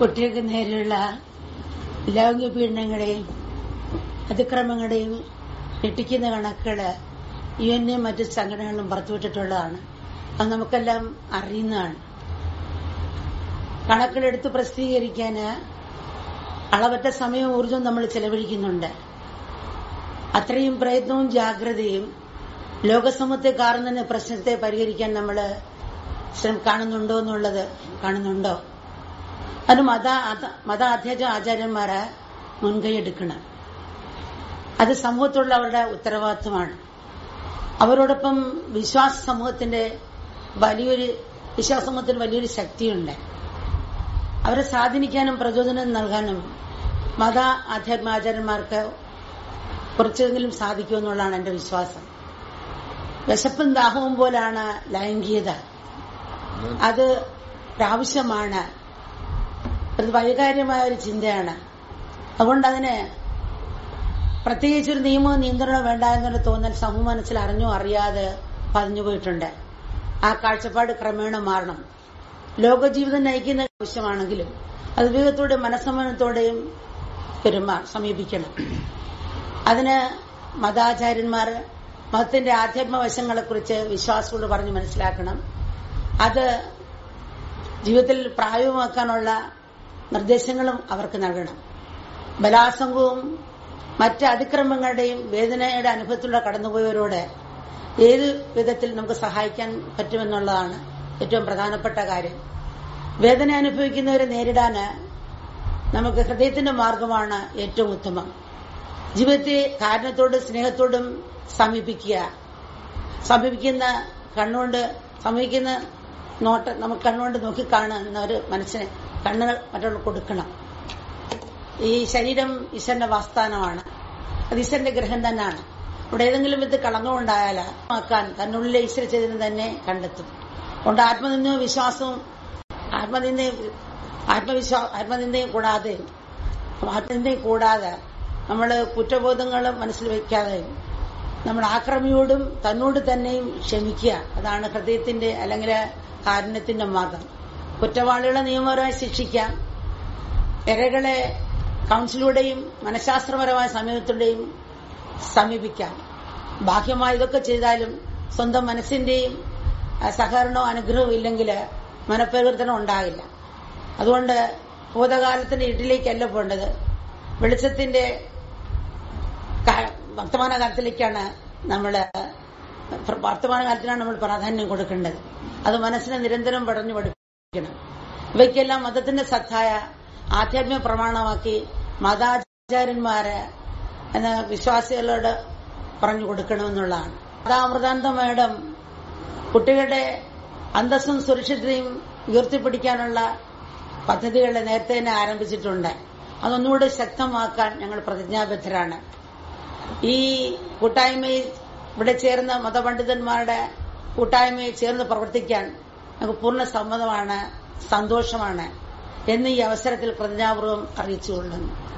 കുട്ടികൾക്ക് നേരെയുള്ള ലൈംഗിക പീഡനങ്ങളെയും അതിക്രമങ്ങളുടെയും ഞെട്ടിക്കുന്ന കണക്കുകൾ യു എൻ എയും മറ്റ് സംഘടനകളും പുറത്തുവിട്ടിട്ടുള്ളതാണ്. അത് നമുക്കെല്ലാം അറിയുന്നതാണ്. കണക്കിലെടുത്ത് പ്രസിദ്ധീകരിക്കാന് അളവറ്റ സമയവും ഊർജവും നമ്മൾ ചെലവഴിക്കുന്നുണ്ട്. അത്രയും പ്രയത്നവും ജാഗ്രതയും ലോകസമൂഹത്തെ കാറുന്ന പ്രശ്നത്തെ പരിഹരിക്കാൻ നമ്മൾ കാണുന്നുണ്ടോ എന്നുള്ളത് കാണുന്നുണ്ടോ? അത് മത മത അധ്യക്ഷ ആചാര്യന്മാരെ മുൻകൈ എടുക്കണം. അത് സമൂഹത്തുള്ള അവരുടെ ഉത്തരവാദിത്വമാണ്. അവരോടൊപ്പം വിശ്വാസ സമൂഹത്തിന്റെ വലിയൊരു വിശ്വാസ സമൂഹത്തിന് വലിയൊരു ശക്തിയുണ്ട്. അവരെ സ്വാധീനിക്കാനും പ്രചോദനം നൽകാനും മത ആധ്യാത്മാചാര്യന്മാർക്ക് കുറച്ചെങ്കിലും സാധിക്കുമെന്നുള്ളതാണ് എന്റെ വിശ്വാസം. വിശപ്പും ദാഹവും പോലാണ് ലൈംഗികത. അത് പ്രാവശ്യമാണ് അത് വൈകാര്യമായ ഒരു ചിന്തയാണ്. അതുകൊണ്ട് അതിന് പ്രത്യേകിച്ചൊരു നിയമവും നിയന്ത്രണവും വേണ്ട എന്നുള്ള തോന്നൽ സമൂഹ മനസ്സിൽ അറിഞ്ഞോ അറിയാതെ പതിഞ്ഞുപോയിട്ടുണ്ട് ആ കാഴ്ചപ്പാട് ക്രമേണ മാറണം. ലോകജീവിതം നയിക്കുന്ന ആവശ്യമാണെങ്കിലും അത് വിവേകത്തോടെയും മനസ്സമ്മതത്തോടെയും പെരുമാ സമീപിക്കണം. അതിന് മതാചാര്യന്മാർ മതത്തിന്റെ ആധ്യാത്മവശങ്ങളെക്കുറിച്ച് വിശ്വാസത്തോട് പറഞ്ഞ് മനസ്സിലാക്കണം. അത് ജീവിതത്തിൽ പ്രായമാക്കാനുള്ള നിർദ്ദേശങ്ങളും അവർക്ക് നൽകണം. ബലാസംഗവും മറ്റ് അതിക്രമങ്ങളുടെയും വേദനയുടെ അനുഭവത്തിലൂടെ കടന്നുപോയവരോട് ഏത് വിധത്തിൽ നമുക്ക് സഹായിക്കാൻ പറ്റുമെന്നുള്ളതാണ് ഏറ്റവും പ്രധാനപ്പെട്ട കാര്യം. വേദന അനുഭവിക്കുന്നവരെ നേരിടാൻ നമുക്ക് ഹൃദയത്തിന്റെ മാർഗമാണ് ഏറ്റവും ഉത്തമം. ജീവിതത്തെ കാരണത്തോടും സ്നേഹത്തോടും സമീപിക്കുക. സമീപിക്കുന്ന കണ്ണുകൊണ്ട് സമീപിക്കുന്ന നോട്ട നമുക്ക് കണ്ണുകൊണ്ട് നോക്കി കാണുന്ന ഒരു മനസ്സിന് കണ്ണുകൾ മറ്റുള്ള കൊടുക്കണം. ഈ ശരീരം ഈശ്വരന്റെ വാസ്ഥാനമാണ് അത് ഈശ്വരന്റെ ഗ്രഹം തന്നെയാണ്. ഇവിടെ ഏതെങ്കിലും വിധ കളങ്കമുണ്ടായാൽ ആക്കാൻ തന്നുള്ളിലെ ഈശ്വര ചൈതന്യം തന്നെ കണ്ടെത്തും. അതുകൊണ്ട് ആത്മനിന്ദയും വിശ്വാസവും ആത്മനിന്ദയും ആത്മവിശ്വാസ ആത്മനിന്ദയും കൂടാതെ ആത്മനിന്ദയും കൂടാതെ നമ്മൾ കുറ്റബോധങ്ങൾ മനസ്സിൽ വയ്ക്കാതെ നമ്മൾ ആക്രമിയോടും തന്നോട് തന്നെയും ക്ഷമിക്കുക. അതാണ് ഹൃദയത്തിന്റെ അല്ലെങ്കിൽ കാരുണ്യത്തിന്റെ മാർഗം. കുറ്റവാളികളെ നിയമപരമായി ശിക്ഷിക്കാം. ഇരകളെ കൗൺസിലൂടെയും മനഃശാസ്ത്രപരമായ സമീപത്തിലൂടെയും സമീപിക്കാം. ബാഹ്യമായി ഇതൊക്കെ ചെയ്താലും സ്വന്തം മനസ്സിന്റെയും സഹകരണവും അനുഗ്രഹവും ഇല്ലെങ്കിൽ മനഃപരിവർത്തനം ഉണ്ടാകില്ല. അതുകൊണ്ട് ഭൂതകാലത്തിന്റെ ഇരുട്ടിലേക്കല്ല പോകേണ്ടത്. വെളിച്ചത്തിന്റെ വർത്തമാനകാലത്തിലേക്കാണ് നമ്മൾ വർത്തമാനകാലത്തിനാണ് നമ്മൾ പ്രാധാന്യം കൊടുക്കേണ്ടത്. അത് മനസ്സിനെ നിരന്തരം പടഞ്ഞു പഠിപ്പിക്കണം ഇവയ്ക്കെല്ലാം മതത്തിന്റെ സത്തായ ആധ്യാത്മിക പ്രമാണമാക്കി മതാചാര്യന്മാരെ എന്ന വിശ്വാസികളോട് പറഞ്ഞു കൊടുക്കണമെന്നുള്ളതാണ്. മതാമൃതാനന്ദ മേഡം കുട്ടികളുടെ അന്തസ്സും സുരക്ഷിതയും ഉയർത്തിപ്പിടിക്കാനുള്ള പദ്ധതികൾ നേരത്തെ തന്നെ ആരംഭിച്ചിട്ടുണ്ട്. അതൊന്നുകൂടെ ശക്തമാക്കാൻ ഞങ്ങൾ പ്രതിജ്ഞാബദ്ധരാണ്. ഈ കൂട്ടായ്മയിൽ ഇവിടെ ചേർന്ന മതപണ്ഡിതന്മാരുടെ കൂട്ടായ്മയിൽ ചേർന്ന് പ്രവർത്തിക്കാൻ ഞങ്ങൾക്ക് പൂർണ സമ്മതമാണ് സന്തോഷമാണ് എന്ന് ഈ അവസരത്തിൽ പ്രതിജ്ഞാപൂർവം അറിയിച്ചുകൊള്ളുന്നു.